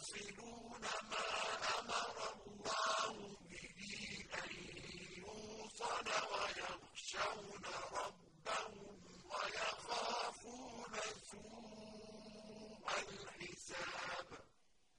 تَصِلُونَ